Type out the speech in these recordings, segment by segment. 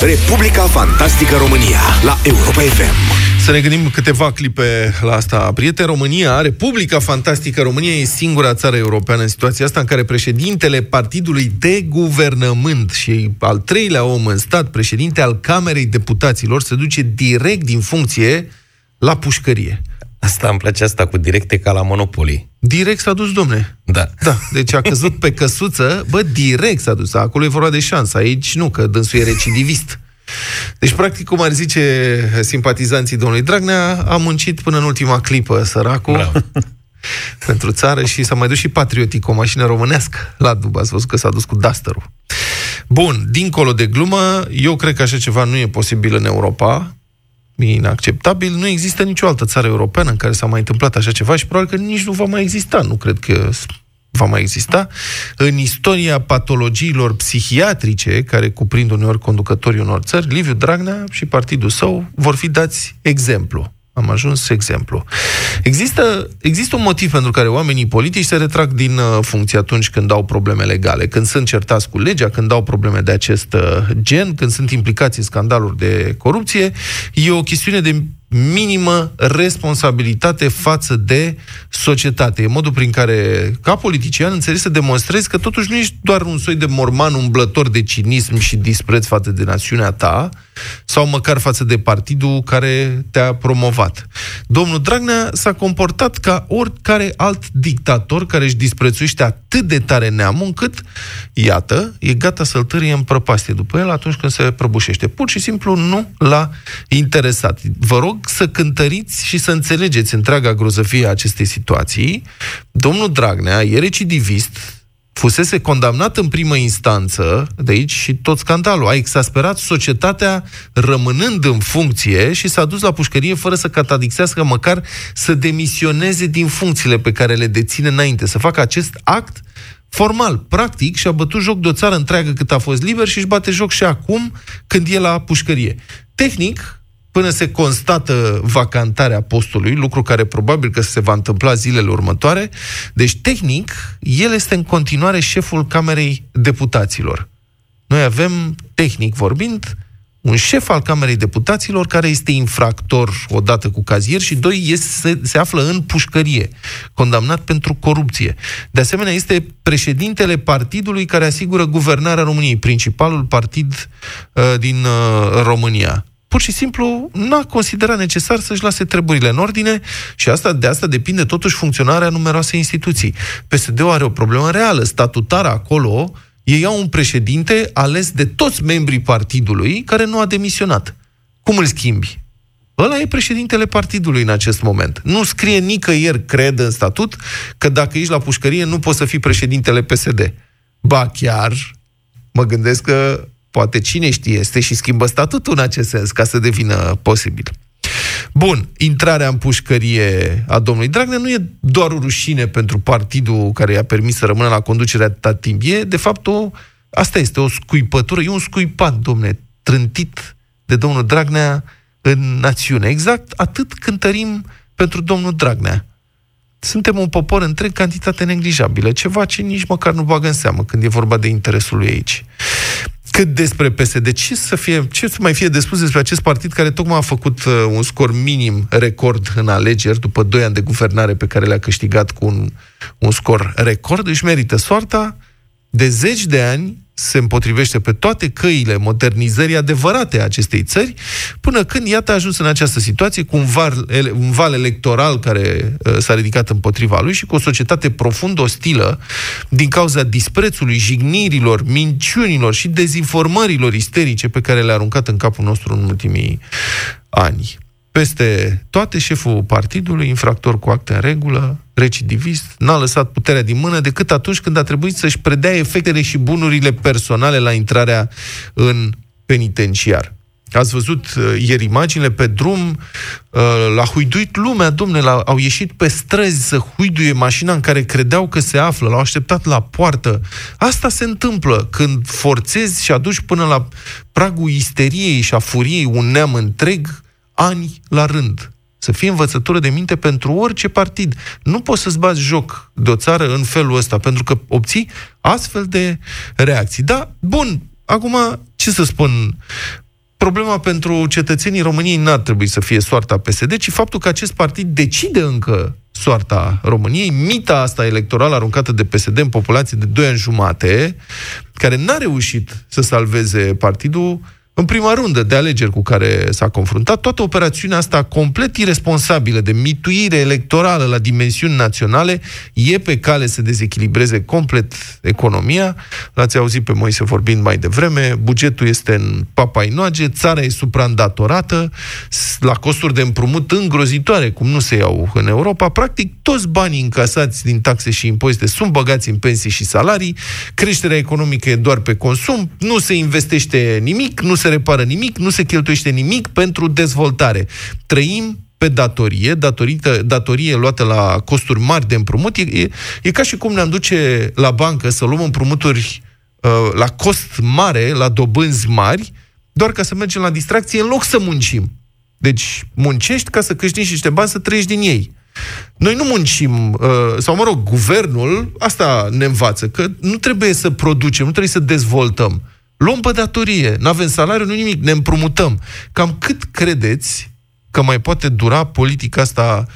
Republica Fantastică România la Europa FM. Să ne gândim câteva clipe la asta. Prieten, România, Republica Fantastică România e singura țară europeană în situația asta în care președintele partidului de guvernământ și al treilea om în stat, președinte al Camerei Deputaților, se duce direct din funcție la pușcărie. Asta îmi place asta cu directe ca la Monopoly. Direct s-a dus, domne. Da. Da, deci a căzut pe căsuță, bă, direct s-a dus. Acolo e vorba de șansă, aici nu, că dânsul e recidivist. Deci, practic, cum ar zice simpatizanții domnului Dragnea, a muncit până în ultima clipă, săracul, Bravo. pentru țară și s-a mai dus și patriotic cu o mașină românească la Dub. Ați văzut că s-a dus cu Duster-ul. Bun, dincolo de glumă, eu cred că așa ceva nu e posibil în Europa, e inacceptabil. Nu există nicio altă țară europeană în care s-a mai întâmplat așa ceva și probabil că nici nu va mai exista. Nu cred că va mai exista. În istoria patologiilor psihiatrice, care cuprind uneori conducătorii unor țări, Liviu Dragnea și partidul său vor fi dați exemplu. Am ajuns exemplu. Există, există un motiv pentru care oamenii politici se retrag din uh, funcție atunci când au probleme legale, când sunt certați cu legea, când au probleme de acest uh, gen, când sunt implicați în scandaluri de corupție. E o chestiune de minimă responsabilitate față de societate. E modul prin care, ca politician, înțelegi să demonstrezi că totuși nu ești doar un soi de morman umblător de cinism și dispreț față de națiunea ta, sau măcar față de partidul care te-a promovat. Domnul Dragnea s-a comportat ca oricare alt dictator care își disprețuiește atât de tare neamul încât, iată, e gata să-l târie în prăpastie după el atunci când se prăbușește. Pur și simplu nu l-a interesat. Vă rog să cântăriți și să înțelegeți întreaga grozăvie a acestei situații. Domnul Dragnea e recidivist, fusese condamnat în primă instanță, de aici și tot scandalul. A exasperat societatea rămânând în funcție și s-a dus la pușcărie fără să catadixească măcar să demisioneze din funcțiile pe care le deține înainte, să facă acest act formal, practic, și-a bătut joc de o țară întreagă cât a fost liber și își bate joc și acum când e la pușcărie. Tehnic, până se constată vacantarea postului, lucru care probabil că se va întâmpla zilele următoare. Deci, tehnic, el este în continuare șeful Camerei Deputaților. Noi avem, tehnic vorbind, un șef al Camerei Deputaților care este infractor odată cu cazier și doi este, se, se află în pușcărie, condamnat pentru corupție. De asemenea, este președintele partidului care asigură guvernarea României, principalul partid uh, din uh, România pur și simplu n-a considerat necesar să-și lase treburile în ordine și asta, de asta depinde totuși funcționarea numeroase instituții. PSD-ul are o problemă reală, statutară acolo, ei au un președinte ales de toți membrii partidului care nu a demisionat. Cum îl schimbi? Ăla e președintele partidului în acest moment. Nu scrie nicăieri, cred, în statut, că dacă ești la pușcărie nu poți să fii președintele PSD. Ba chiar, mă gândesc că poate cine știe, este și schimbă statutul în acest sens, ca să devină posibil. Bun, intrarea în pușcărie a domnului Dragnea nu e doar o rușine pentru partidul care i-a permis să rămână la conducere atâta timp. E, de fapt, o, asta este o scuipătură, e un scuipat, domne, trântit de domnul Dragnea în națiune. Exact atât cântărim pentru domnul Dragnea. Suntem un popor întreg cantitate neglijabilă, ceva ce nici măcar nu bagă în seamă când e vorba de interesul lui aici. Cât despre PSD, ce să, fie, ce să mai fie de spus despre acest partid care tocmai a făcut uh, un scor minim record în alegeri după 2 ani de guvernare pe care le-a câștigat cu un, un scor record, își merită soarta, de zeci de ani se împotrivește pe toate căile modernizării adevărate a acestei țări, până când, iată, a ajuns în această situație cu un, var, un val electoral care uh, s-a ridicat împotriva lui și cu o societate profund ostilă din cauza disprețului, jignirilor, minciunilor și dezinformărilor isterice pe care le-a aruncat în capul nostru în ultimii ani peste toate șeful partidului, infractor cu acte în regulă, recidivist, n-a lăsat puterea din mână decât atunci când a trebuit să-și predea efectele și bunurile personale la intrarea în penitenciar. Ați văzut uh, ieri imaginile pe drum, uh, l-a huiduit lumea, domne, la, au ieșit pe străzi să huiduie mașina în care credeau că se află, l-au așteptat la poartă. Asta se întâmplă când forțezi și aduci până la pragul isteriei și a furiei un neam întreg ani la rând. Să fie învățătură de minte pentru orice partid. Nu poți să-ți bați joc de o țară în felul ăsta, pentru că obții astfel de reacții. Da, bun, acum, ce să spun, problema pentru cetățenii României n-ar trebui să fie soarta PSD, ci faptul că acest partid decide încă soarta României. Mita asta electorală aruncată de PSD în populație de 2 ani jumate, care n-a reușit să salveze partidul, în prima rundă de alegeri cu care s-a confruntat, toată operațiunea asta complet irresponsabilă de mituire electorală la dimensiuni naționale e pe cale să dezechilibreze complet economia. L-ați auzit pe Moise vorbind mai devreme, bugetul este în papainoage, țara e supraîndatorată, la costuri de împrumut îngrozitoare, cum nu se iau în Europa. Practic, toți banii încasați din taxe și impozite sunt băgați în pensii și salarii, creșterea economică e doar pe consum, nu se investește nimic, nu se se repară nimic, nu se cheltuiește nimic pentru dezvoltare. Trăim pe datorie, datorită, datorie luată la costuri mari de împrumut. E, e, e ca și cum ne-am duce la bancă să luăm împrumuturi uh, la cost mare, la dobânzi mari, doar ca să mergem la distracție în loc să muncim. Deci muncești ca să câștigi niște bani să trăiești din ei. Noi nu muncim, uh, sau mă rog, guvernul asta ne învață, că nu trebuie să producem, nu trebuie să dezvoltăm luăm pe datorie, nu avem salariu, nu nimic, ne împrumutăm. Cam cât credeți că mai poate dura politica asta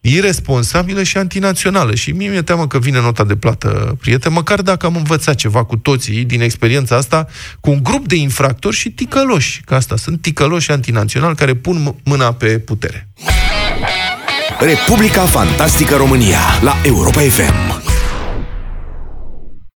irresponsabilă și antinațională. Și mie mi-e teamă că vine nota de plată, prieten, măcar dacă am învățat ceva cu toții din experiența asta, cu un grup de infractori și ticăloși, că asta sunt ticăloși antinaționali care pun mâna pe putere. Republica Fantastică România la Europa FM.